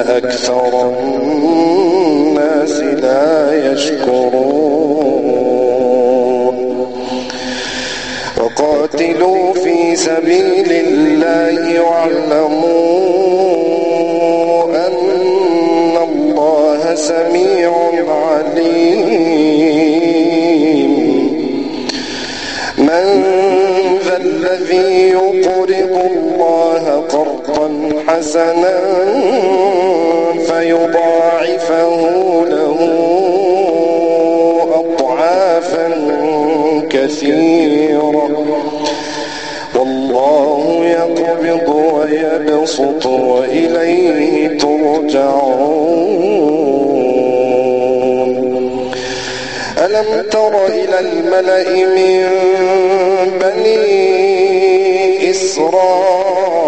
أكثر الناس لا يشكرون. وقاتلوا في سبيل الله واعلموا أن الله سميع عليم. من ذا الذي يقرض الله قرضا حسنا يضاعفه له أضعافا كثيرا والله يقبض ويبسط وإليه ترجعون. ألم تر إلى الملأ من بني إسرائيل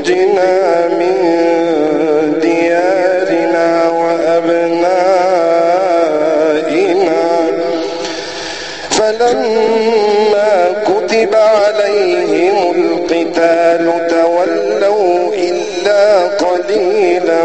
أخرجنا من ديارنا وأبنائنا. فلما كتب عليهم القتال تولوا إلا قليلا.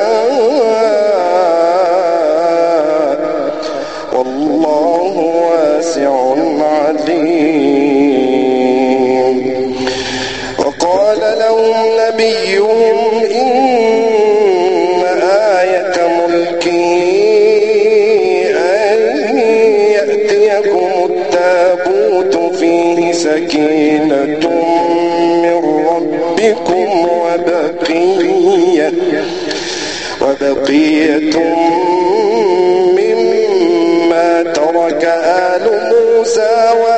بقية مما ترك آل موسى و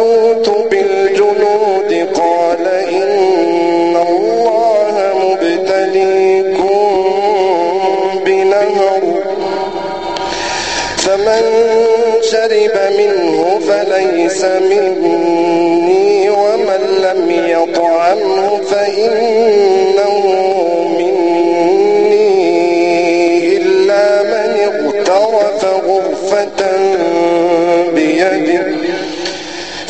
ولوط بالجنود قال إن الله مبتليكم بنهر فمن شرب منه فليس مني ومن لم يطعمه فإنه مني إلا من اغترف غرفة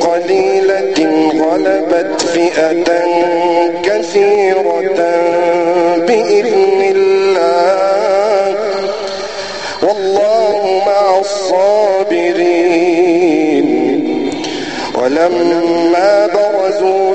قليلة غلبت فئة كثيرة بإذن الله. والله مع الصابرين. ولما برزوا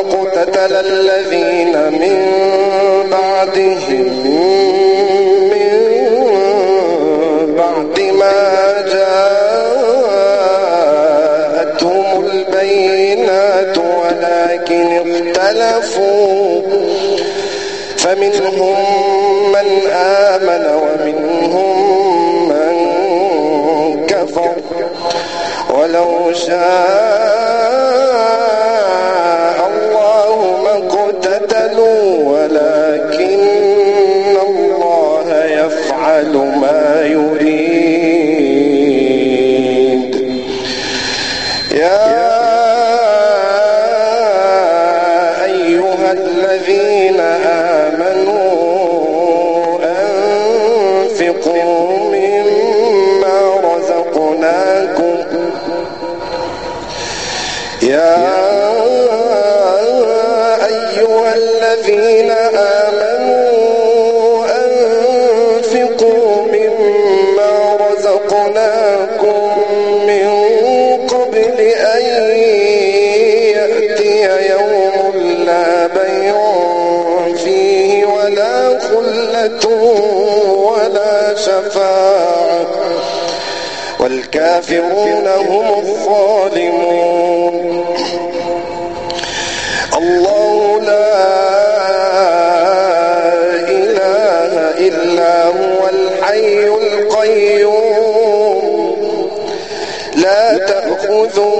اقتتل الذين من بعدهم من بعد ما جاءتهم البينات ولكن اختلفوا. فمنهم من آمن ومنهم من كفر. ولو شاء والكافرون هم الظالمون. الله لا إله إلا هو الحي القيوم. لا تأخذون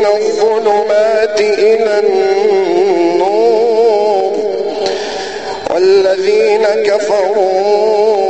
من الظلمات إلى النور والذين كفروا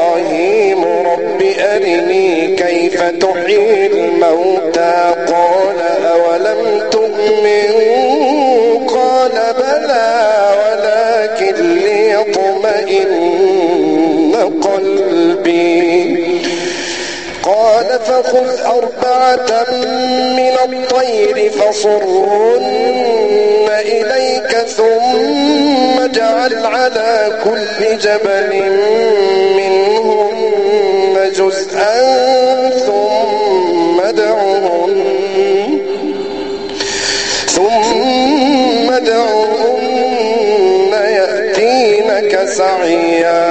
من الطير فصرهن إليك ثم اجعل على كل جبل منهن جزءا ثم دعهن ثم دعهن يأتينك سعيا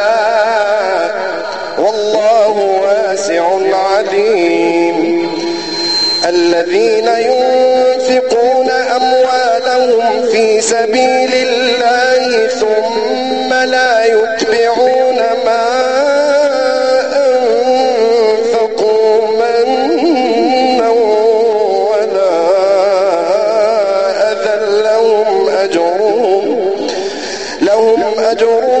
الذين ينفقون أموالهم في سبيل الله ثم لا يتبعون ما أنفقوا منا ولا أذى لهم أجرهم لهم أجرهم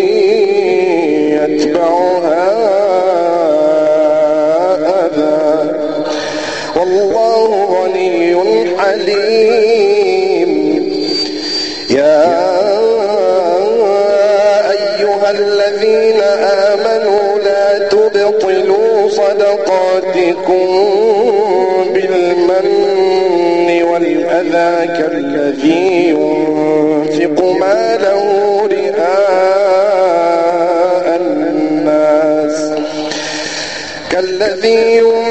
آمنوا لا تبطلوا صدقاتكم بالمن والأذى كالذي ينفق ماله رئاء الناس كالذي ينفق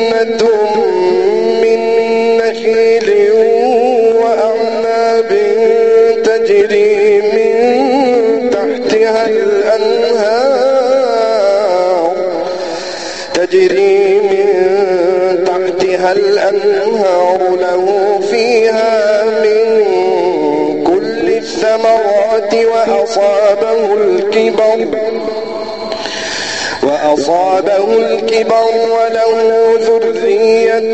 وأصابه الكبر وأصابه الكبر وله ذرية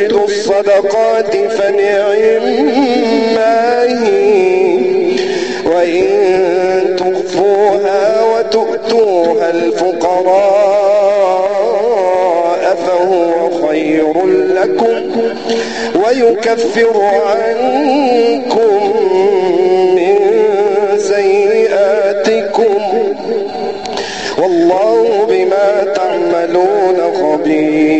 تبدوا الصدقات فنعما هي وإن تخفوها وتؤتوها الفقراء فهو خير لكم ويكفر عنكم من سيئاتكم. والله بما تعملون خبير.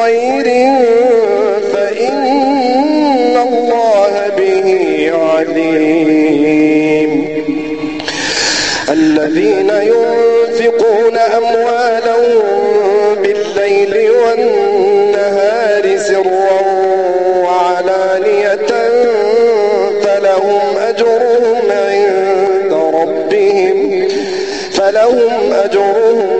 خير فإن الله به عليم. الذين ينفقون أموالهم بالليل والنهار سرا وعلانية فلهم أجرهم عند ربهم فلهم أجرهم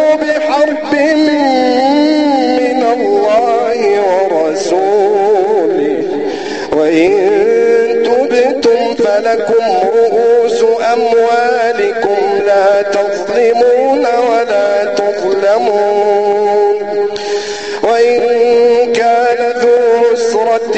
لكم رؤوس أموالكم لا تظلمون ولا تظلمون. وإن كان ذو عسرة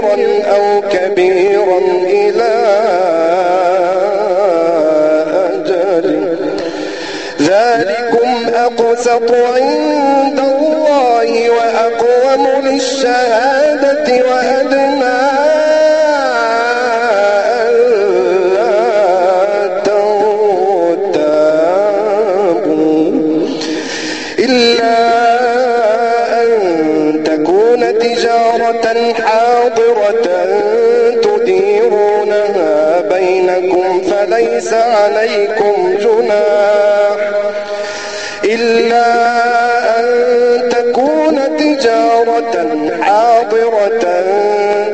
صغيرا أو كبيرا إلى أجل. ذلكم أقسط عند الله وأقوم للشهادة وأدنى ليس عليكم جناح إلا أن تكون تجارة حاضرة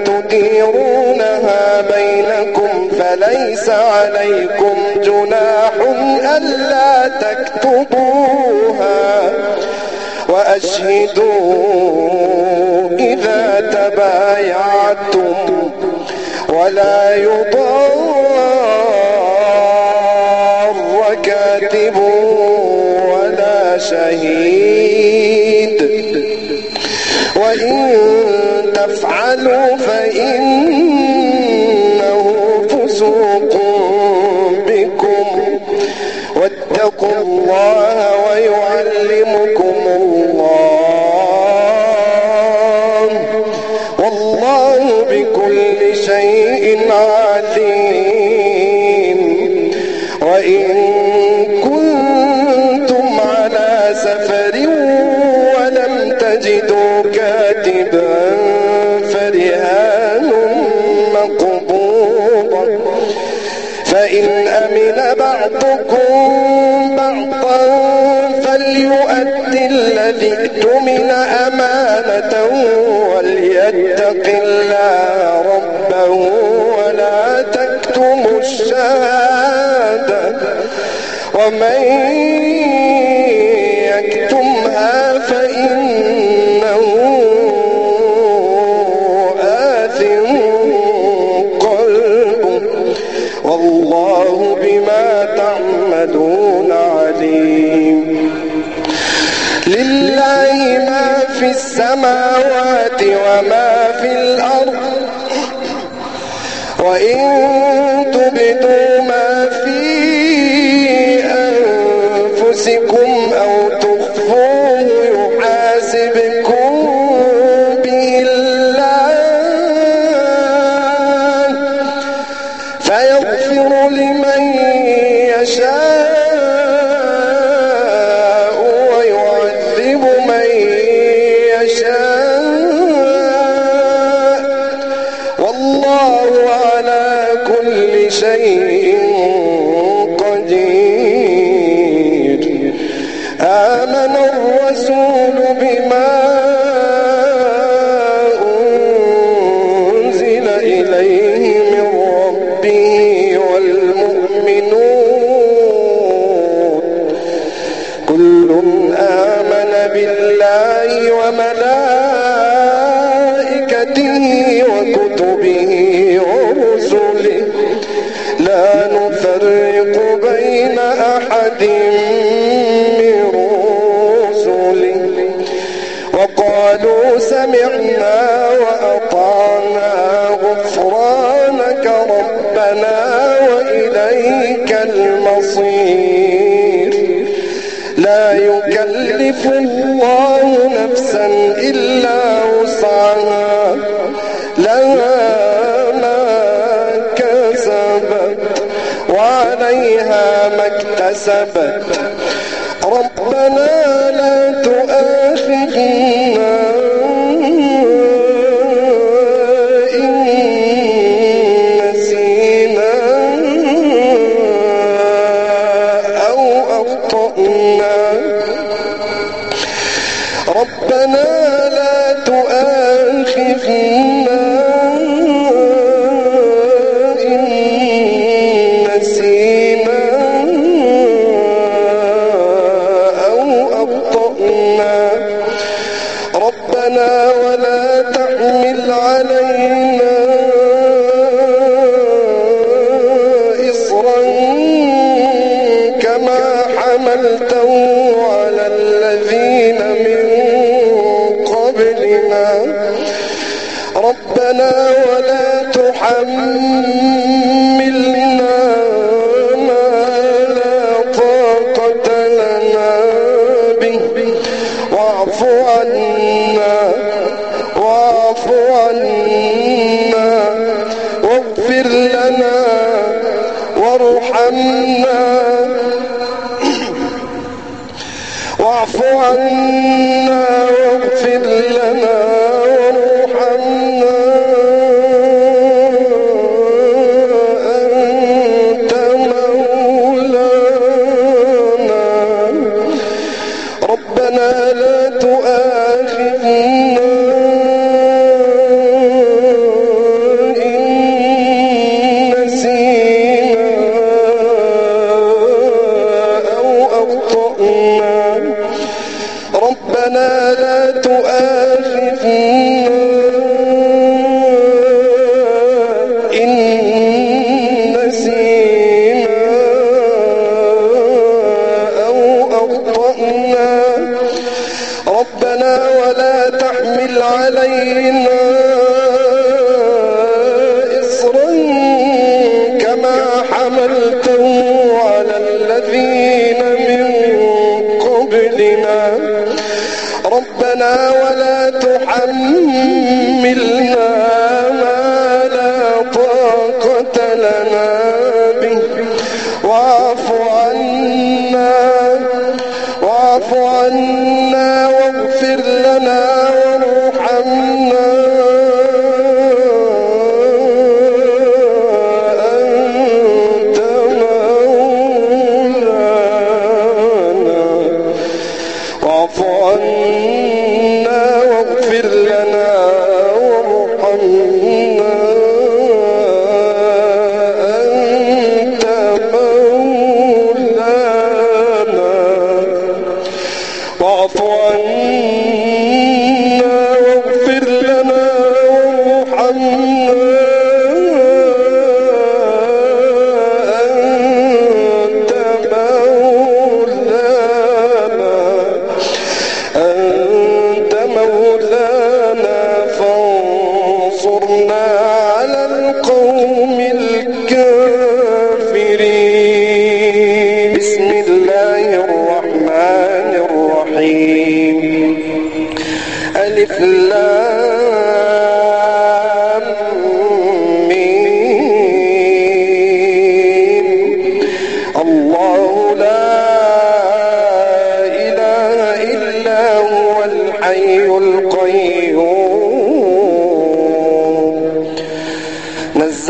تديرونها بينكم فليس عليكم جناح ألا تكتبوها وأشهدوا إذا تبايعتم ولا يضار شهيد. وإن تفعلوا فإنه فسوق بكم. واتقوا الله ويعلمكم الشهادة ومن يكتمها فإنه آثم قلبه. والله بما تعمدون عليم. لله ما في السماوات وما في الأرض. وإن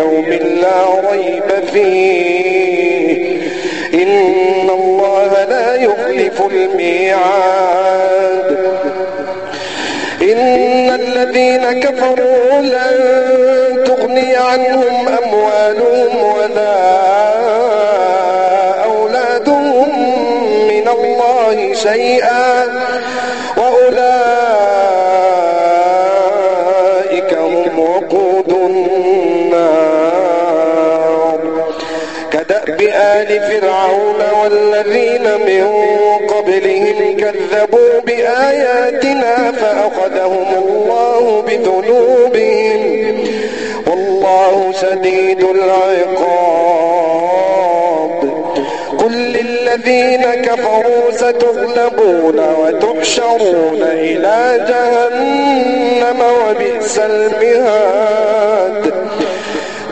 يوم لا ريب فيه. إن الله لا يخلف الميعاد. إن الذين كفروا لن تغني عنهم أموالهم ولا أولادهم من الله شيئا. فرعون والذين من قبلهم كذبوا بآياتنا فأخذهم الله بذنوبهم والله سديد العقاب. قل للذين كفروا ستغلبون وتحشرون إلى جهنم وبئس المهاد.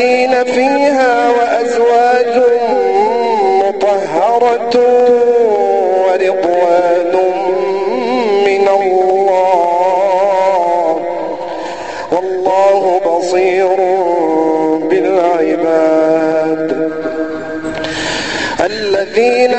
خالدين فيها وأزواج مطهرة ورضوان من الله. والله بصير بالعباد. الذين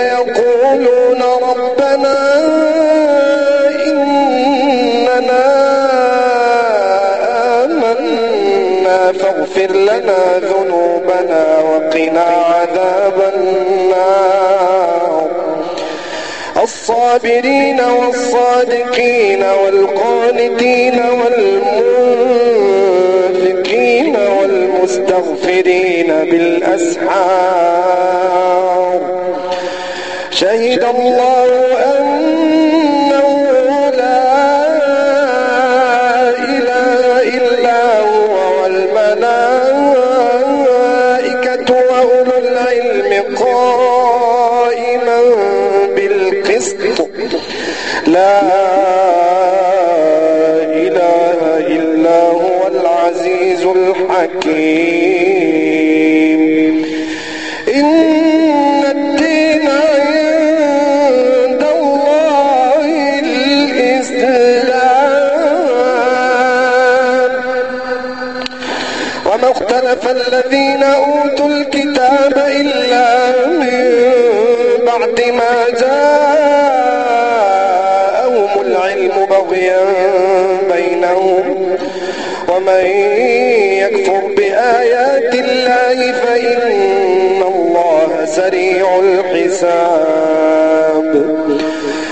والصابرين والصادقين والقانتين والمنفقين والمستغفرين بالأسحار. شهد الله لا إله إلا هو العزيز الحكيم. إن الدين عند الله الإسلام. وما اختلف الذين أوتوا الكتاب إلا من بعد ما جاءوا الله فإن الله سريع الحساب؟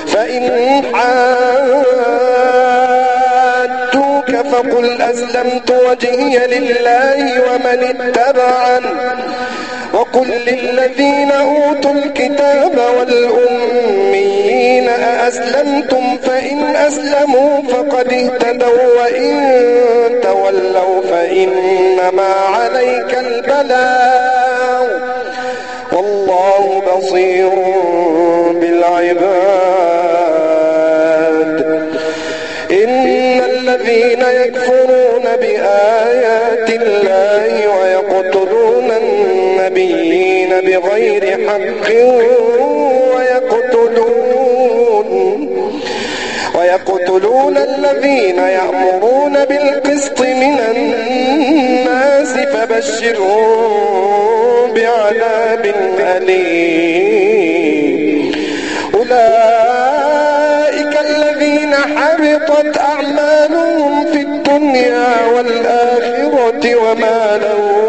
فإن حاتوك فقل أسلمت وجهي لله ومن اتبعني. وقل للذين أوتوا الكتاب والأمين أأسلمتم؟ فإن أسلموا فقد اهتدوا وإن تولوا فإنما عليك البلاء. بغير حق ويقتلون. ويقتلون الذين يأمرون بالقسط من الناس فبشرهم بعذاب أليم. أولئك الذين حبطت أعمالهم في الدنيا والآخرة وما لهم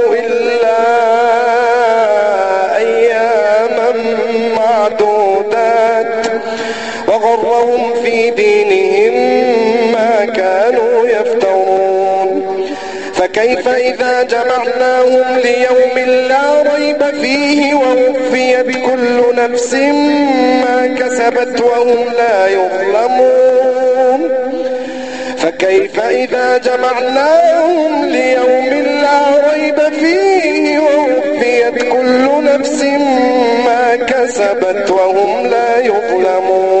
فكيف إذا جمعناهم ليوم لا ريب فيه ووفي بكل نفس ما كسبت وهم لا يظلمون. فكيف إذا جمعناهم ليوم لا ريب فيه ووفي بكل نفس ما كسبت وهم لا يظلمون.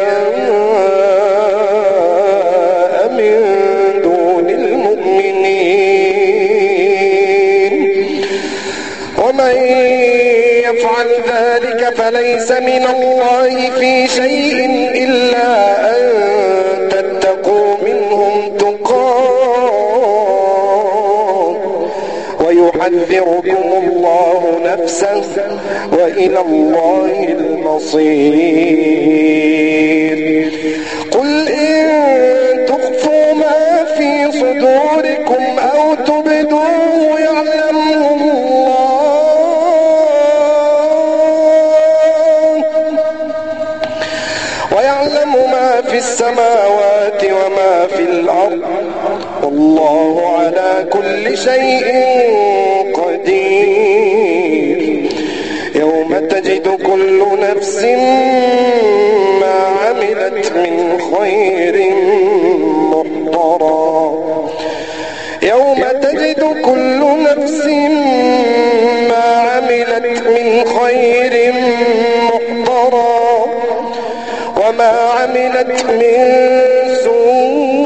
يفعل ذلك فليس من الله في شيء إلا أن تتقوا منهم تقاة ويحذركم الله نفسه وإلى الله المصير. قل إن تخفوا ما في صدوركم أو تبدوه يعلمه السماوات وما في الأرض. والله على كل شيء قدير. يوم تجد كل نفس بمثل من سوء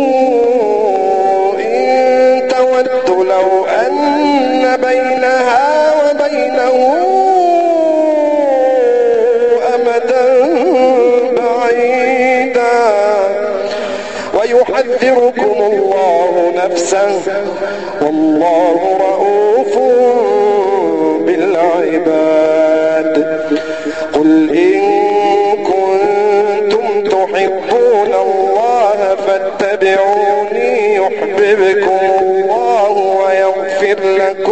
تود لو أن بينها وبينه أمدا بعيدا. ويحذركم الله نفسه يعذبكم الله ويغفر لكم.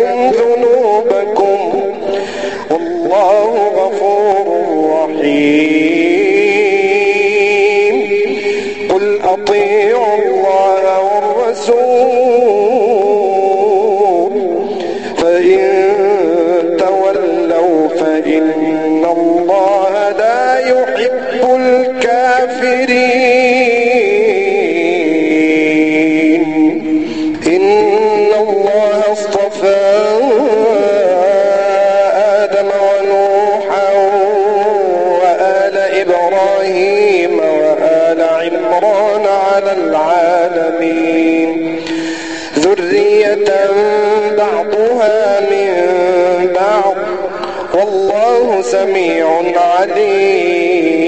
سميع عليم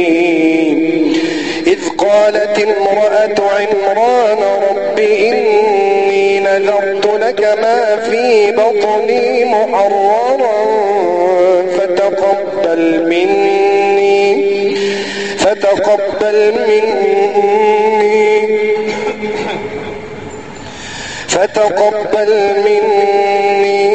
إذ قالت المرأة عمران رب إني نذرت لك ما في بطني محررا فتقبل مني فتقبل مني فتقبل مني.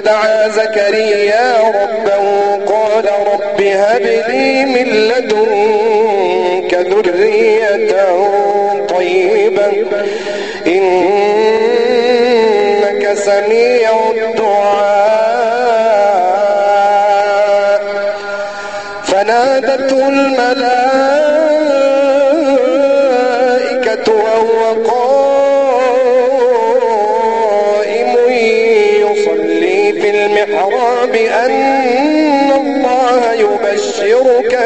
فدعا زكريا ربه قال رب هب لي من لدنك ذرية طيبة إنك سميع الدعاء.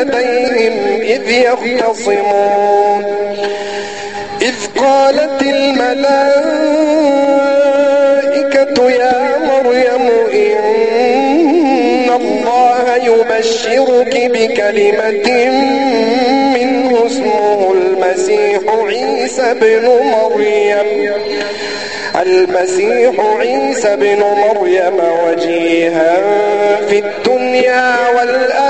لديهم إذ يختصمون إذ قالت الملائكة يا مريم إن الله يبشرك بكلمة منه اسمه المسيح عيسى بن مريم المسيح عيسى بن مريم وجيها في الدنيا والآخرة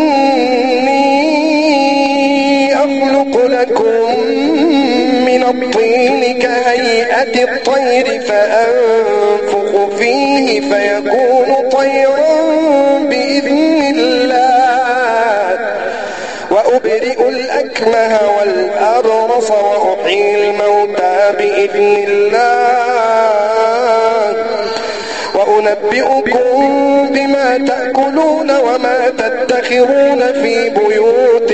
كهيئة الطير فأنفق فيه فيكون طيرا بإذن الله. وأبرئ الأكمه والأبرص وأحيي الموتى بإذن الله. وأنبئكم بما تأكلون وما تدخرون في بيوت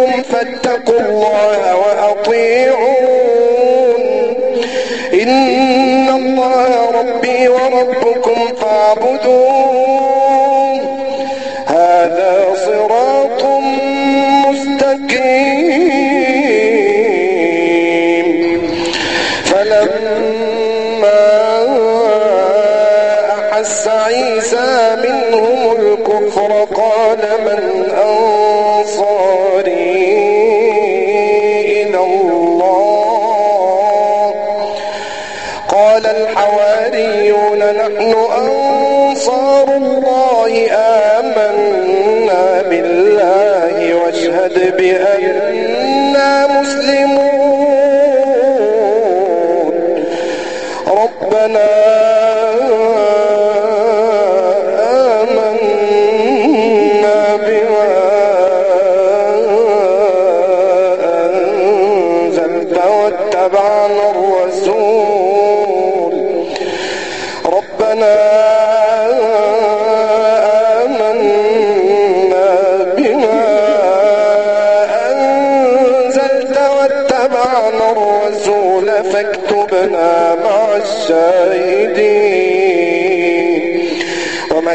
ربكم فاتقوا الله وأطيعون. إن الله ربي وربكم فاعبدون. الحواريون نحن أنصار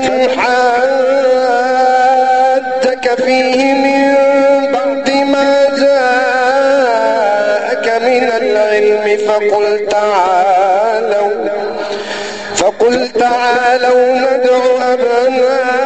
من حادك فيه من بعد ما جاءك من العلم فقل تعالوا فقل تعالوا ندعو أبناءنا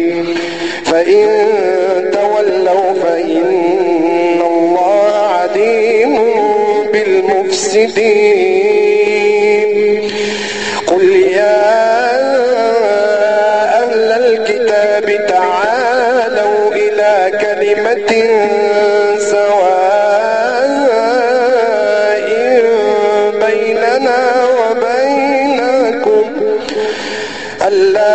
فإن تولوا فإن الله عديم بالمفسدين قل يا أهل الكتاب تعالوا إلى كلمة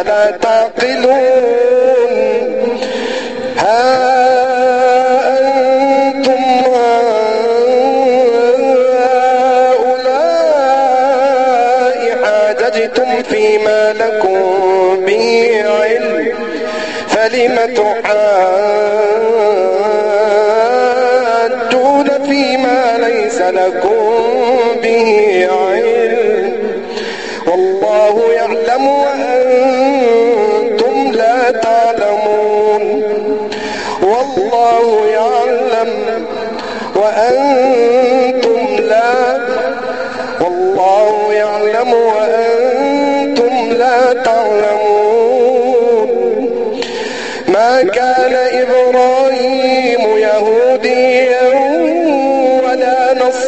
أفلا تعقلون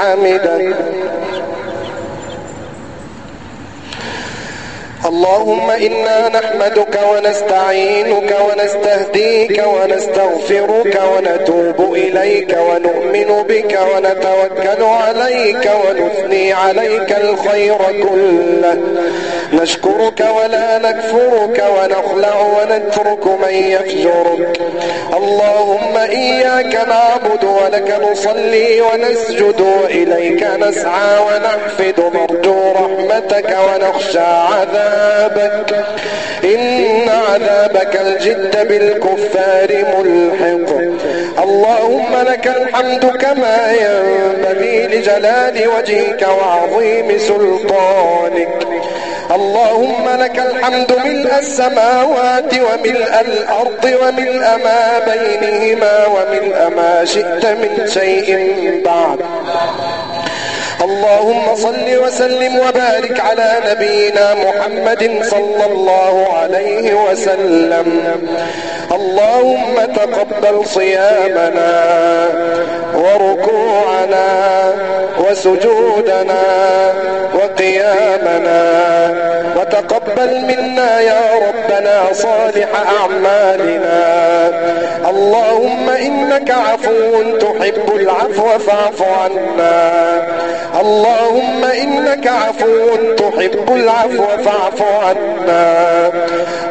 حمدا اللهم إنا نحمدك ونستعينك ونستهديك ونستغفرك ونتوب إليك ونؤمن بك ونتوكل عليك ونثني عليك الخير كله. نشكرك ولا نكفرك ونخلع ونترك من يفجرك اللهم إياك نعبد ولك نصلي ونسجد وإليك نسعى ونحفد نرجو رحمتك ونخشى عذابك. إن عذابك الجد بالكفار ملحق. اللهم لك الحمد كما ينبغي لجلال وجهك وعظيم سلطانك. اللهم لك الحمد ملء السماوات وملء الأرض وملء ما بينهما وملء ما شئت من شيء بعد. اللهم صل وسلم وبارك على نبينا محمد صلى الله عليه وسلم. اللهم تقبل صيامنا وركوعنا وسجودنا وقيامنا وتقبل منا يا ربنا صالح أعمالنا اللهم إنك عفو تحب العفو فاعف عنا اللهم إنك عفو تحب العفو فاعف عنا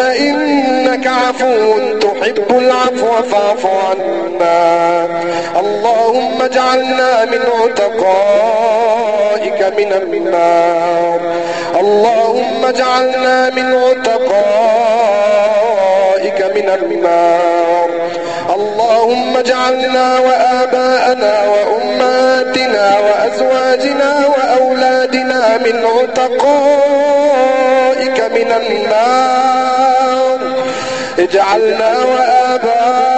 إنك عفو تحب العفو فاعف عنا. اللهم اجعلنا من عتقائك من النار. اللهم اجعلنا من عتقائك من النار. اللهم اجعلنا وآباءنا وأمهاتنا وأزواجنا وأولادنا من عتقائك من النار. اجعلنا وآباءنا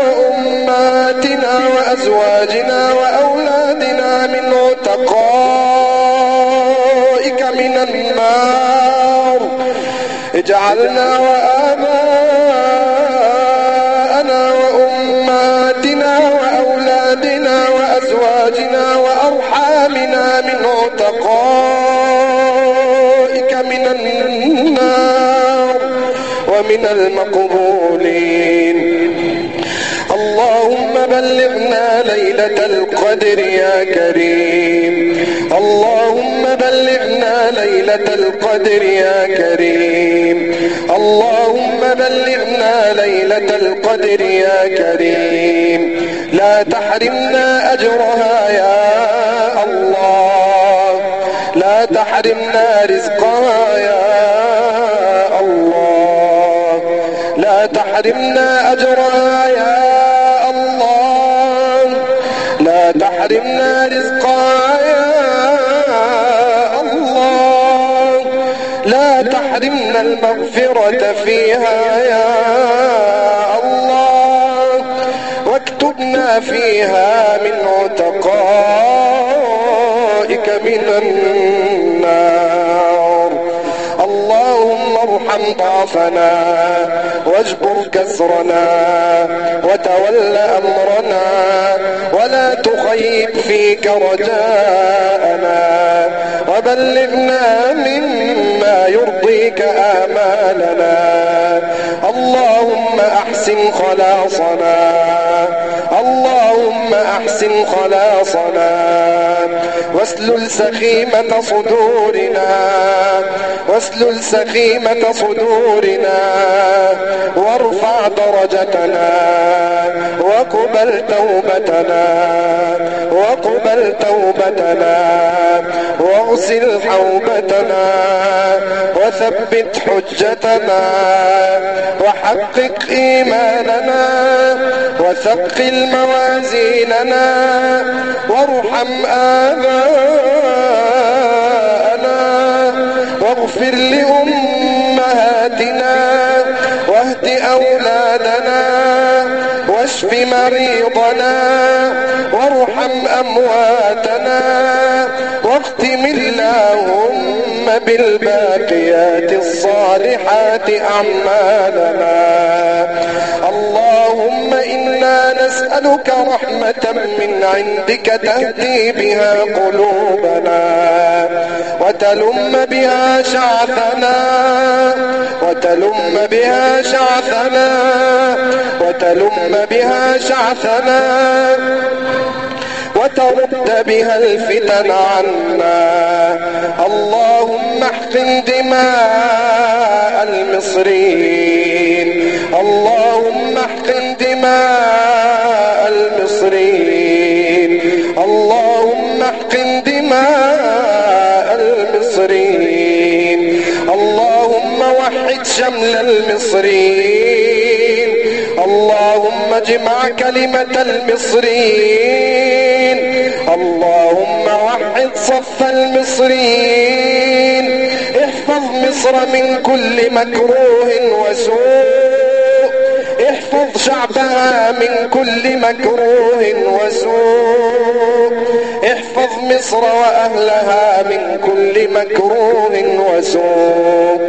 وأماتنا وأزواجنا وأولادنا من عتقائك من النار. اجعلنا وآباءنا من المقبولين. اللهم بلغنا ليلة القدر يا كريم. اللهم بلغنا ليلة القدر يا كريم. اللهم بلغنا ليلة القدر يا كريم. لا تحرمنا أجرها يا الله. لا تحرمنا رزقها يا تحرمنا أجرنا يا الله. لا تحرمنا رزقا يا الله. لا تحرمنا المغفرة فيها يا الله. واكتبنا فيها من عتقائك من النار. اللهم ارحم ضعفنا. واجبر كسرنا وتول أمرنا ولا تخيب فيك رجاءنا وبلغنا مما يرضيك آمالنا اللهم أحسن خلاصنا أحسن خلاصنا واسلل سخيمة صدورنا. واسلل سخيمة صدورنا. وارفع درجتنا. وقبل توبتنا. وقبل توبتنا. واغسل حوبتنا. وثبت حجتنا. وحقق إيماننا. وثقل موازيننا وارحم آباءنا واغفر لأمهاتنا واهد أولادنا واشف مريضنا وارحم أمواتنا واختم اللهم بالباقيات الصالحات أعمالنا نسألك رحمة من عندك تهدي بها قلوبنا وتلم بها شعثنا وتلم بها شعثنا وتلم بها شعثنا وترد بها الفتن عنا اللهم احقن دماء المصريين اللهم احقن دماء المصرين اللهم اجمع كلمة المصرين اللهم وحد صف المصرين احفظ مصر من كل مكروه وسوء. احفظ شعبها من كل مكروه وسوء. مصر وأهلها من كل مكروه وسوء.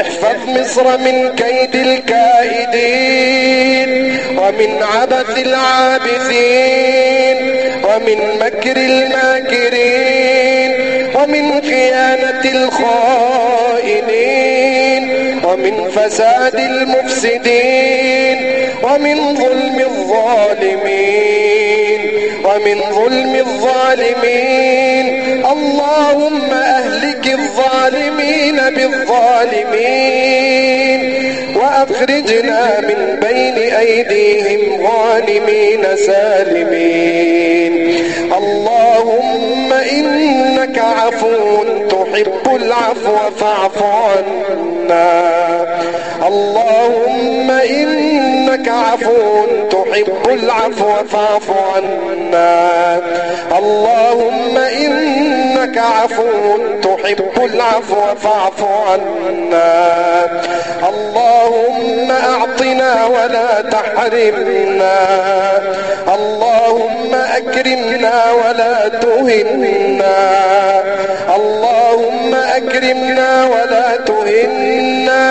احفظ مصر من كيد الكائدين ومن عبث العابثين ومن مكر الماكرين ومن خيانة الخائنين ومن فساد المفسدين ومن ظلم الظالمين. ومن ظلم الظالمين. اللهم أهلك الظالمين بالظالمين. وأخرجنا من بين أيديهم ظالمين سالمين. اللهم إنك عفو تحب العفو فاعف عنا. اللهم إنك عفو تحب العفو فاعف عنا. اللهم إنك عفو تحب العفو فاعف عنا. اللهم أعطنا ولا تحرمنا. أكرمنا ولا تهنا. اللهم أكرمنا ولا تهنا.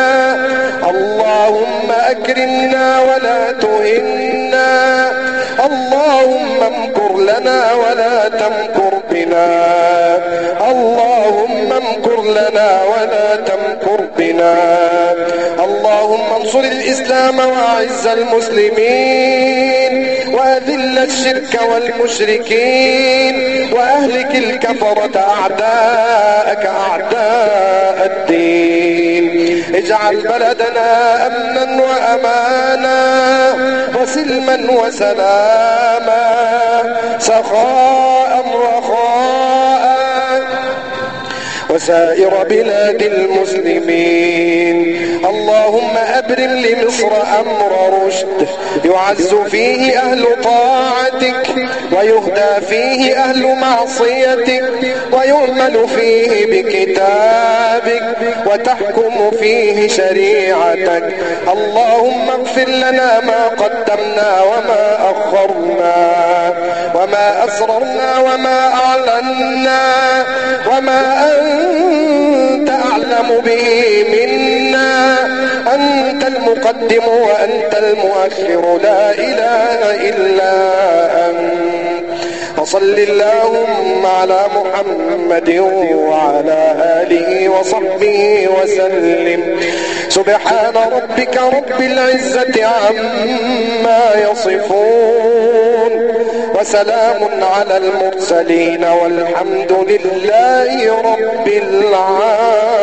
اللهم أكرمنا ولا تهنا. اللهم امكر لنا ولا تمكر بنا. اللهم امكر لنا ولا تمكر بنا. اللهم انصر الإسلام وأعز المسلمين. وأذل الشرك والمشركين وأهلك الكفرة أعداءك أعداء الدين اجعل بلدنا أمنا وأمانا وسلما وسلاما سخاء رخاء وسائر بلاد المسلمين صدر لمصر أمر رشد. يعز فيه أهل طاعتك ويهدى فيه أهل معصيتك ويؤمن فيه بكتابك وتحكم فيه شريعتك. اللهم اغفر لنا ما قدمنا وما أخرنا وما أسررنا وما أعلنا وما أنت أعلم به منا. أنت المقدم وأنت المؤخر لا إله إلا أنت. وصل اللهم على محمد وعلى آله وصحبه وسلم. سبحان ربك رب العزة عما يصفون. وسلام على المرسلين والحمد لله رب العالمين.